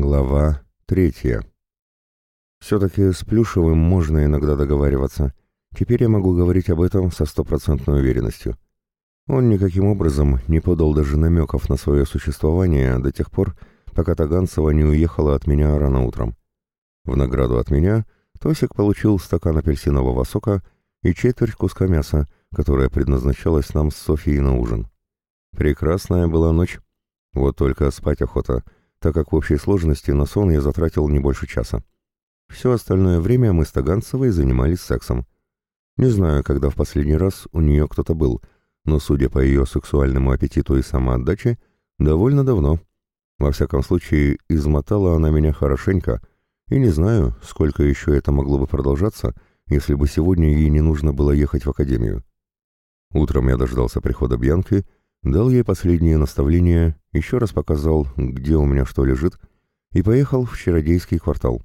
Глава третья. Все-таки с Плюшевым можно иногда договариваться. Теперь я могу говорить об этом со стопроцентной уверенностью. Он никаким образом не подал даже намеков на свое существование до тех пор, пока Таганцева не уехала от меня рано утром. В награду от меня Тосик получил стакан апельсинового сока и четверть куска мяса, которая предназначалась нам с Софией на ужин. Прекрасная была ночь. Вот только спать охота — так как в общей сложности на сон я затратил не больше часа. Все остальное время мы с Таганцевой занимались сексом. Не знаю, когда в последний раз у нее кто-то был, но, судя по ее сексуальному аппетиту и самоотдаче, довольно давно. Во всяком случае, измотала она меня хорошенько, и не знаю, сколько еще это могло бы продолжаться, если бы сегодня ей не нужно было ехать в академию. Утром я дождался прихода Бьянки — дал ей последние наставления, еще раз показал, где у меня что лежит, и поехал в Чародейский квартал.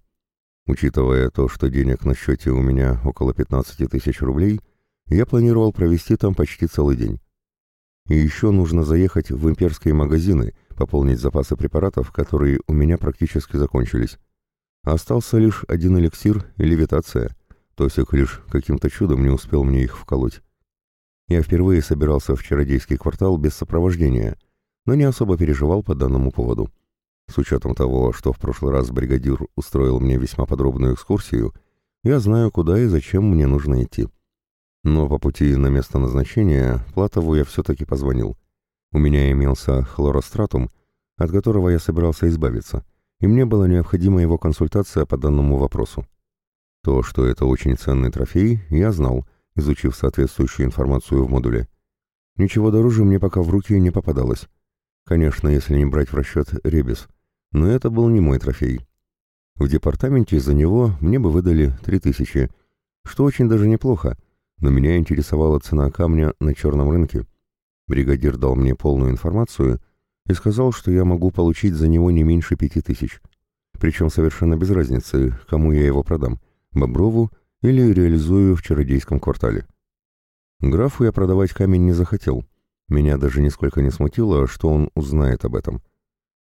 Учитывая то, что денег на счете у меня около 15 тысяч рублей, я планировал провести там почти целый день. И еще нужно заехать в имперские магазины, пополнить запасы препаратов, которые у меня практически закончились. Остался лишь один эликсир и левитация. Тосик лишь каким-то чудом не успел мне их вколоть. Я впервые собирался в чародейский квартал без сопровождения, но не особо переживал по данному поводу. С учетом того, что в прошлый раз бригадир устроил мне весьма подробную экскурсию, я знаю, куда и зачем мне нужно идти. Но по пути на место назначения Платову я все-таки позвонил. У меня имелся хлоростратум, от которого я собирался избавиться, и мне была необходима его консультация по данному вопросу. То, что это очень ценный трофей, я знал, изучив соответствующую информацию в модуле. Ничего дороже мне пока в руки не попадалось. Конечно, если не брать в расчет ребес. Но это был не мой трофей. В департаменте за него мне бы выдали три тысячи, что очень даже неплохо, но меня интересовала цена камня на черном рынке. Бригадир дал мне полную информацию и сказал, что я могу получить за него не меньше пяти тысяч. Причем совершенно без разницы, кому я его продам — Боброву или реализую в чародейском квартале. Графу я продавать камень не захотел. Меня даже нисколько не смутило, что он узнает об этом.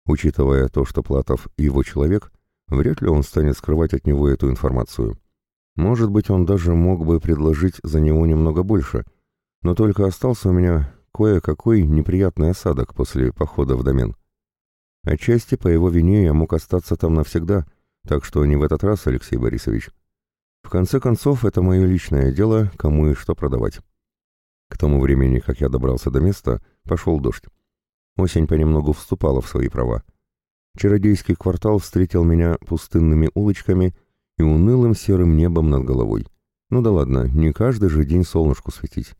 Учитывая то, что Платов его человек, вряд ли он станет скрывать от него эту информацию. Может быть, он даже мог бы предложить за него немного больше, но только остался у меня кое-какой неприятный осадок после похода в домен. Отчасти по его вине я мог остаться там навсегда, так что не в этот раз, Алексей Борисович. В конце концов, это мое личное дело, кому и что продавать. К тому времени, как я добрался до места, пошел дождь. Осень понемногу вступала в свои права. Чародейский квартал встретил меня пустынными улочками и унылым серым небом над головой. Ну да ладно, не каждый же день солнышку светить.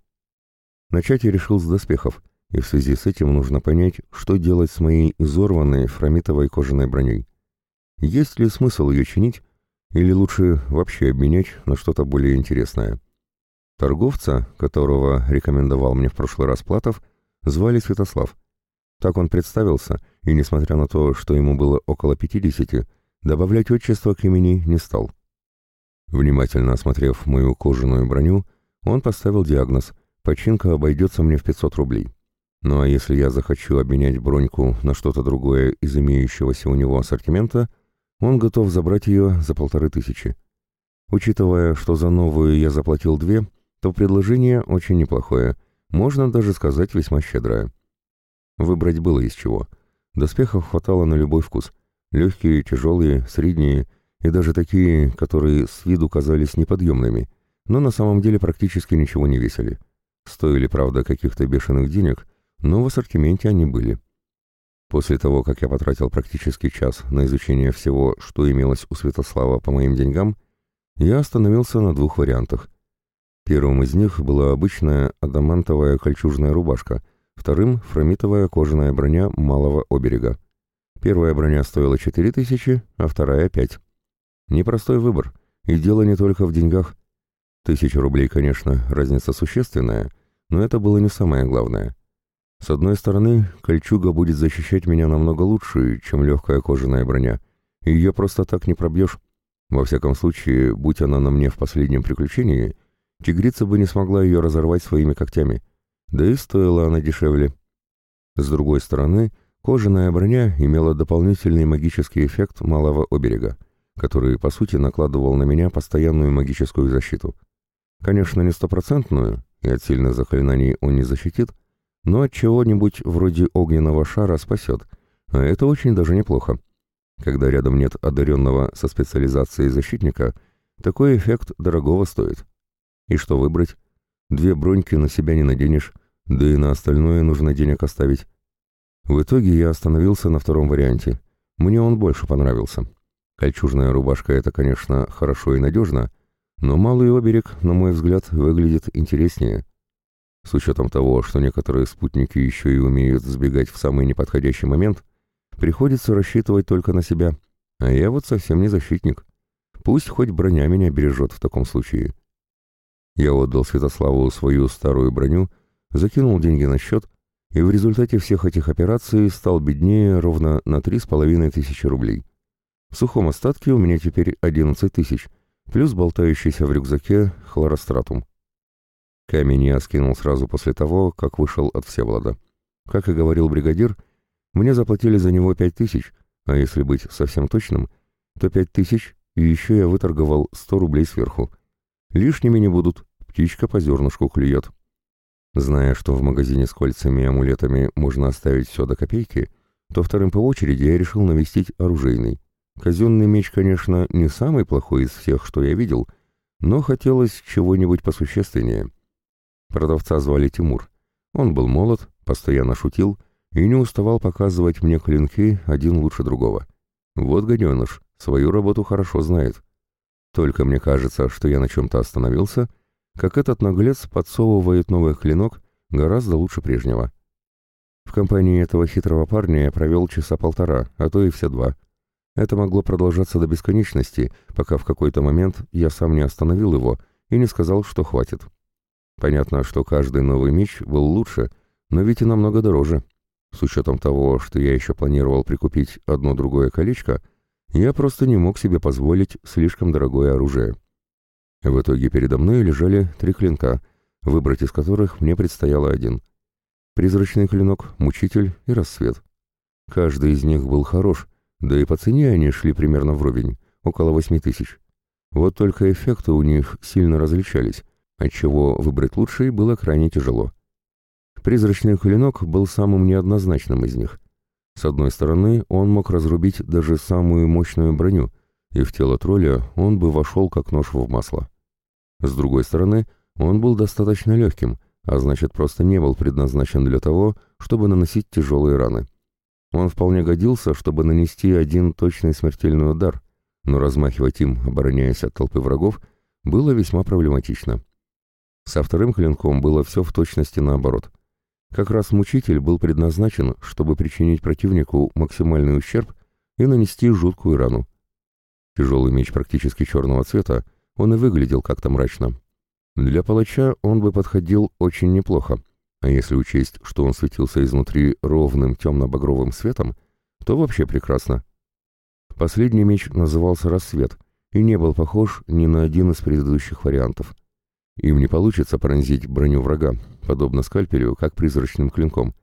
Начать я решил с доспехов, и в связи с этим нужно понять, что делать с моей изорванной фромитовой кожаной броней. Есть ли смысл ее чинить, или лучше вообще обменять на что-то более интересное. Торговца, которого рекомендовал мне в прошлый раз Платов, звали Святослав. Так он представился, и, несмотря на то, что ему было около пятидесяти, добавлять отчество к имени не стал. Внимательно осмотрев мою кожаную броню, он поставил диагноз «Починка обойдется мне в 500 рублей». Ну а если я захочу обменять броньку на что-то другое из имеющегося у него ассортимента – он готов забрать ее за полторы тысячи. Учитывая, что за новую я заплатил две, то предложение очень неплохое, можно даже сказать весьма щедрое. Выбрать было из чего. Доспехов хватало на любой вкус. Легкие, тяжелые, средние и даже такие, которые с виду казались неподъемными, но на самом деле практически ничего не весили. Стоили, правда, каких-то бешеных денег, но в ассортименте они были. После того, как я потратил практически час на изучение всего, что имелось у Святослава по моим деньгам, я остановился на двух вариантах. Первым из них была обычная адамантовая кольчужная рубашка, вторым — фромитовая кожаная броня малого оберега. Первая броня стоила 4000, а вторая — 5. Непростой выбор, и дело не только в деньгах. Тысяча рублей, конечно, разница существенная, но это было не самое главное — с одной стороны, кольчуга будет защищать меня намного лучше, чем легкая кожаная броня, ее просто так не пробьешь. Во всяком случае, будь она на мне в последнем приключении, тигрица бы не смогла ее разорвать своими когтями, да и стоила она дешевле. С другой стороны, Кожаная броня имела дополнительный магический эффект малого оберега, который, по сути, накладывал на меня постоянную магическую защиту. Конечно, не стопроцентную, и от сильных заклинаний он не защитит, но от чего-нибудь вроде огненного шара спасет, а это очень даже неплохо. Когда рядом нет одаренного со специализацией защитника, такой эффект дорогого стоит. И что выбрать? Две броньки на себя не наденешь, да и на остальное нужно денег оставить. В итоге я остановился на втором варианте. Мне он больше понравился. Кольчужная рубашка — это, конечно, хорошо и надежно, но малый оберег, на мой взгляд, выглядит интереснее. С учетом того, что некоторые спутники еще и умеют сбегать в самый неподходящий момент, приходится рассчитывать только на себя, а я вот совсем не защитник. Пусть хоть броня меня бережет в таком случае. Я отдал Святославу свою старую броню, закинул деньги на счет, и в результате всех этих операций стал беднее ровно на три с половиной тысячи рублей. В сухом остатке у меня теперь одиннадцать тысяч, плюс болтающийся в рюкзаке хлоростратум. Камень я скинул сразу после того, как вышел от Всеволода. Как и говорил бригадир, мне заплатили за него пять тысяч, а если быть совсем точным, то пять тысяч, и еще я выторговал сто рублей сверху. Лишними не будут, птичка по зернышку клюет. Зная, что в магазине с кольцами и амулетами можно оставить все до копейки, то вторым по очереди я решил навестить оружейный. Казенный меч, конечно, не самый плохой из всех, что я видел, но хотелось чего-нибудь посущественнее. Продавца звали Тимур. Он был молод, постоянно шутил и не уставал показывать мне клинки один лучше другого. Вот гаденыш, свою работу хорошо знает. Только мне кажется, что я на чем-то остановился — как этот наглец подсовывает новый клинок гораздо лучше прежнего. В компании этого хитрого парня я провел часа полтора, а то и все два. Это могло продолжаться до бесконечности, пока в какой-то момент я сам не остановил его и не сказал, что хватит. Понятно, что каждый новый меч был лучше, но ведь и намного дороже. С учетом того, что я еще планировал прикупить одно-другое колечко, я просто не мог себе позволить слишком дорогое оружие. В итоге передо мной лежали три клинка, выбрать из которых мне предстояло один. Призрачный клинок, мучитель и рассвет. Каждый из них был хорош, да и по цене они шли примерно вровень, около восьми тысяч. Вот только эффекты у них сильно различались, отчего выбрать лучший было крайне тяжело. Призрачный клинок был самым неоднозначным из них. С одной стороны, он мог разрубить даже самую мощную броню, и в тело тролля он бы вошел как нож в масло. С другой стороны, он был достаточно легким, а значит просто не был предназначен для того, чтобы наносить тяжелые раны. Он вполне годился, чтобы нанести один точный смертельный удар, но размахивать им, обороняясь от толпы врагов, было весьма проблематично. Со вторым клинком было все в точности наоборот. Как раз мучитель был предназначен, чтобы причинить противнику максимальный ущерб и нанести жуткую рану. Тяжелый меч практически черного цвета он и выглядел как-то мрачно. Для палача он бы подходил очень неплохо, а если учесть, что он светился изнутри ровным темно-багровым светом, то вообще прекрасно. Последний меч назывался «Рассвет» и не был похож ни на один из предыдущих вариантов. Им не получится пронзить броню врага, подобно скальпелю, как призрачным клинком,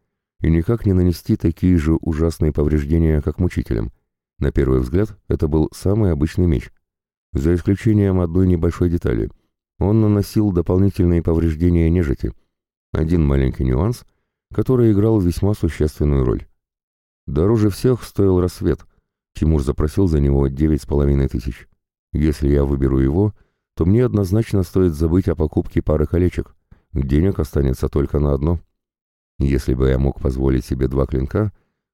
и никак не нанести такие же ужасные повреждения, как мучителям. На первый взгляд, это был самый обычный меч — за исключением одной небольшой детали. Он наносил дополнительные повреждения нежити. Один маленький нюанс, который играл весьма существенную роль. Дороже всех стоил рассвет. Тимур запросил за него девять с половиной тысяч. Если я выберу его, то мне однозначно стоит забыть о покупке пары колечек. Денег останется только на одно. Если бы я мог позволить себе два клинка,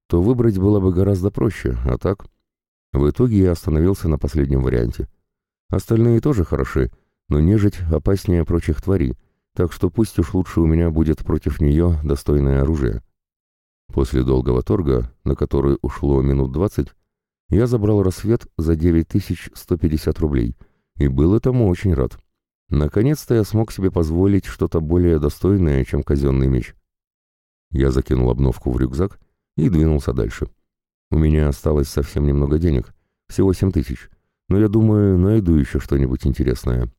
то выбрать было бы гораздо проще, а так... В итоге я остановился на последнем варианте. Остальные тоже хороши, но нежить опаснее прочих тварей, так что пусть уж лучше у меня будет против нее достойное оружие. После долгого торга, на который ушло минут двадцать, я забрал рассвет за 9150 рублей и был этому очень рад. Наконец-то я смог себе позволить что-то более достойное, чем казенный меч. Я закинул обновку в рюкзак и двинулся дальше. У меня осталось совсем немного денег, всего семь тысяч, но я думаю, найду еще что-нибудь интересное.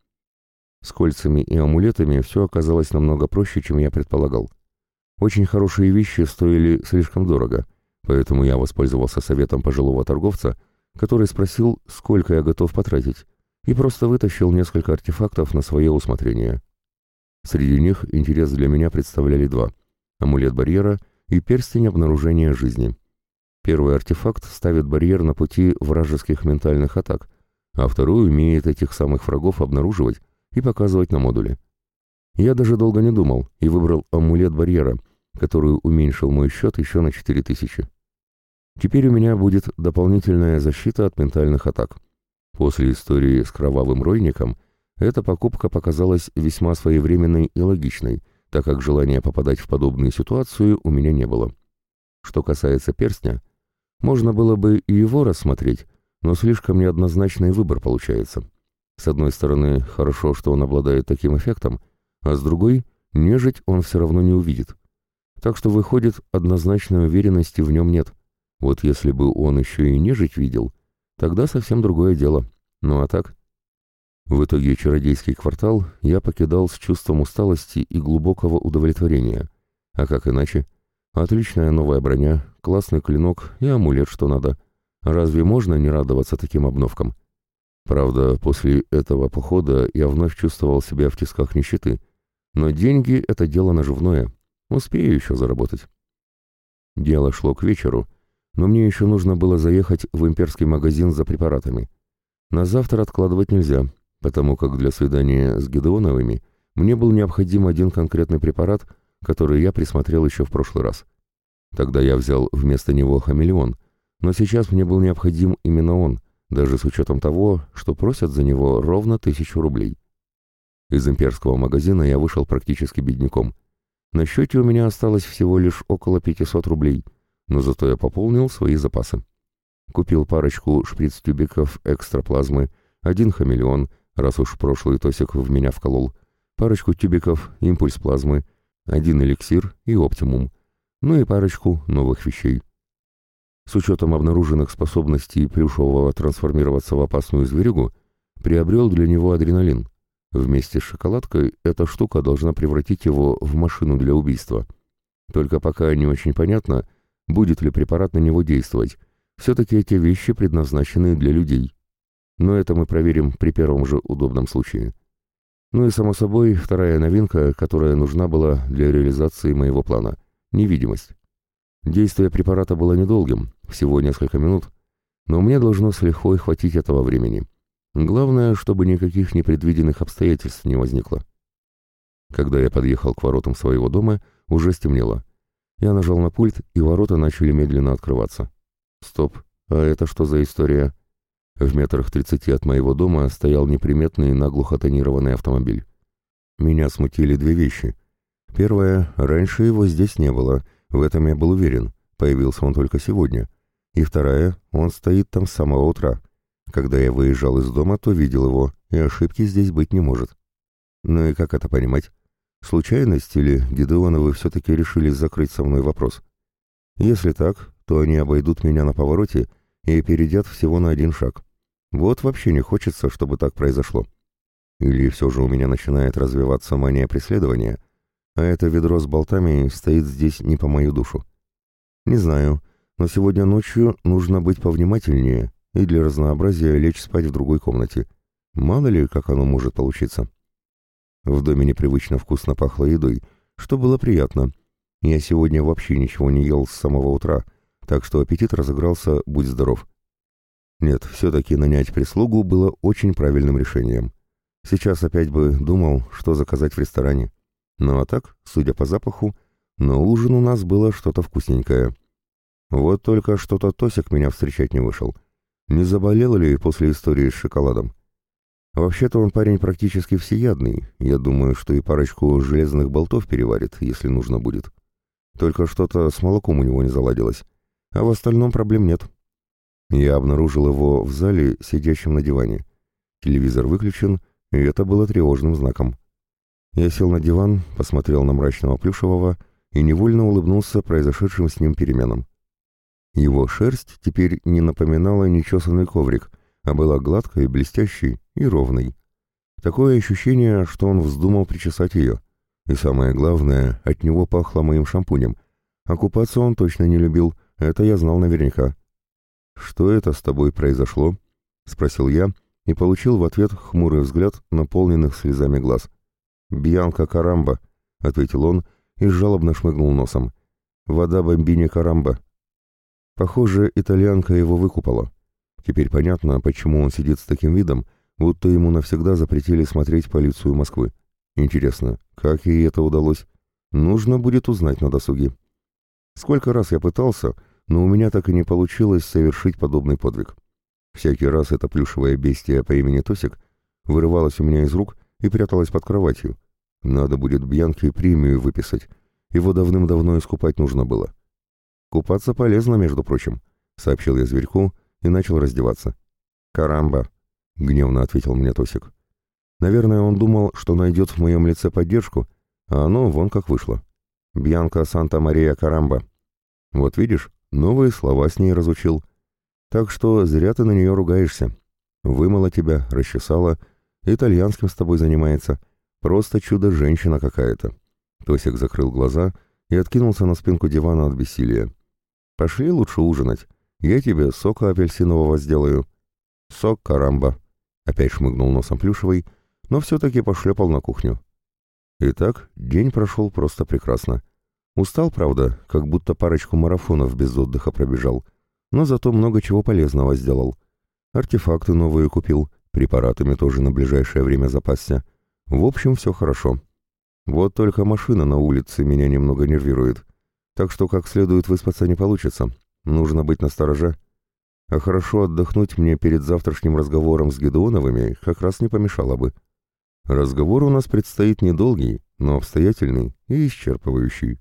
С кольцами и амулетами все оказалось намного проще, чем я предполагал. Очень хорошие вещи стоили слишком дорого. Поэтому я воспользовался советом пожилого торговца, который спросил, сколько я готов потратить, и просто вытащил несколько артефактов на свое усмотрение. Среди них интерес для меня представляли два – амулет барьера и перстень обнаружения жизни. Первый артефакт ставит барьер на пути вражеских ментальных атак, а второй умеет этих самых врагов обнаруживать и показывать на модуле. Я даже долго не думал и выбрал амулет барьера, который уменьшил мой счет еще на 4000. Теперь у меня будет дополнительная защита от ментальных атак. После истории с кровавым ройником эта покупка показалась весьма своевременной и логичной, так как желания попадать в подобную ситуацию у меня не было. Что касается перстня, можно было бы и его рассмотреть, но слишком неоднозначный выбор получается. С одной стороны, хорошо, что он обладает таким эффектом, а с другой, нежить он все равно не увидит. Так что выходит, однозначной уверенности в нем нет. Вот если бы он еще и нежить видел, тогда совсем другое дело. Ну а так... В итоге чародейский квартал я покидал с чувством усталости и глубокого удовлетворения. А как иначе? Отличная новая броня, классный клинок и амулет, что надо. Разве можно не радоваться таким обновкам? Правда, после этого похода я вновь чувствовал себя в тисках нищеты. Но деньги — это дело наживное. Успею еще заработать. Дело шло к вечеру, но мне еще нужно было заехать в имперский магазин за препаратами. На завтра откладывать нельзя, потому как для свидания с Гедеоновыми мне был необходим один конкретный препарат, который я присмотрел еще в прошлый раз. Тогда я взял вместо него хамелеон, но сейчас мне был необходим именно он, даже с учетом того, что просят за него ровно тысячу рублей. Из имперского магазина я вышел практически бедняком. На счете у меня осталось всего лишь около 500 рублей, но зато я пополнил свои запасы. Купил парочку шприц-тюбиков экстра плазмы, один хамелеон, раз уж прошлый Тосик в меня вколол, парочку тюбиков импульс плазмы, один эликсир и оптимум, ну и парочку новых вещей. С учетом обнаруженных способностей Плюшевого трансформироваться в опасную зверюгу, приобрел для него адреналин. Вместе с шоколадкой эта штука должна превратить его в машину для убийства. Только пока не очень понятно, будет ли препарат на него действовать. Все-таки эти вещи предназначены для людей. Но это мы проверим при первом же удобном случае. Ну и, само собой, вторая новинка, которая нужна была для реализации моего плана — невидимость. Действие препарата было недолгим, всего несколько минут, но мне должно с лихвой хватить этого времени. Главное, чтобы никаких непредвиденных обстоятельств не возникло. Когда я подъехал к воротам своего дома, уже стемнело. Я нажал на пульт, и ворота начали медленно открываться. Стоп, а это что за история? В метрах тридцати от моего дома стоял неприметный наглухо тонированный автомобиль. Меня смутили две вещи. Первое, раньше его здесь не было, в этом я был уверен, появился он только сегодня. И вторая, он стоит там с самого утра. Когда я выезжал из дома, то видел его, и ошибки здесь быть не может. Ну и как это понимать? Случайность или Гидеоновы все-таки решили закрыть со мной вопрос? Если так, то они обойдут меня на повороте и перейдят всего на один шаг. Вот вообще не хочется, чтобы так произошло. Или все же у меня начинает развиваться мания преследования, а это ведро с болтами стоит здесь не по мою душу. Не знаю, но сегодня ночью нужно быть повнимательнее и для разнообразия лечь спать в другой комнате. Мало ли, как оно может получиться. В доме непривычно вкусно пахло едой, что было приятно. Я сегодня вообще ничего не ел с самого утра, так что аппетит разыгрался, будь здоров. Нет, все-таки нанять прислугу было очень правильным решением. Сейчас опять бы думал, что заказать в ресторане. Ну а так, судя по запаху, на ужин у нас было что-то вкусненькое. Вот только что-то Тосик меня встречать не вышел. Не заболел ли после истории с шоколадом? Вообще-то он парень практически всеядный. Я думаю, что и парочку железных болтов переварит, если нужно будет. Только что-то с молоком у него не заладилось. А в остальном проблем нет. Я обнаружил его в зале, сидящим на диване. Телевизор выключен, и это было тревожным знаком. Я сел на диван, посмотрел на мрачного Плюшевого и невольно улыбнулся произошедшим с ним переменам. Его шерсть теперь не напоминала нечесанный коврик, а была гладкой, блестящей и ровной. Такое ощущение, что он вздумал причесать ее. И самое главное, от него пахло моим шампунем. А купаться он точно не любил, Это я знал наверняка. «Что это с тобой произошло?» — спросил я и получил в ответ хмурый взгляд, наполненных слезами глаз. «Бьянка Карамба», — ответил он и жалобно шмыгнул носом. «Вода бомбини Карамба». Похоже, итальянка его выкупала. Теперь понятно, почему он сидит с таким видом, будто ему навсегда запретили смотреть полицию Москвы. Интересно, как ей это удалось? Нужно будет узнать на досуге. Сколько раз я пытался, но у меня так и не получилось совершить подобный подвиг. Всякий раз это плюшевое бестие по имени Тосик вырывалось у меня из рук и пряталось под кроватью. Надо будет Бьянке премию выписать. Его давным-давно искупать нужно было. «Купаться полезно, между прочим», — сообщил я зверьку и начал раздеваться. «Карамба», — гневно ответил мне Тосик. Наверное, он думал, что найдет в моем лице поддержку, а оно вон как вышло. «Бьянка Санта-Мария Карамба». Вот видишь, новые слова с ней разучил. Так что зря ты на нее ругаешься. Вымыла тебя, расчесала, итальянским с тобой занимается. Просто чудо-женщина какая-то. Тосик закрыл глаза и откинулся на спинку дивана от бессилия. Пошли лучше ужинать. Я тебе сока апельсинового сделаю. Сок карамба. Опять шмыгнул носом плюшевый, но все-таки пошлепал на кухню. Итак, день прошел просто прекрасно. Устал, правда, как будто парочку марафонов без отдыха пробежал — но зато много чего полезного сделал. Артефакты новые купил, препаратами тоже на ближайшее время запасся. В общем, все хорошо. Вот только машина на улице меня немного нервирует. Так что как следует выспаться не получится. Нужно быть настороже. А хорошо отдохнуть мне перед завтрашним разговором с Гедеоновыми как раз не помешало бы. Разговор у нас предстоит недолгий, но обстоятельный и исчерпывающий.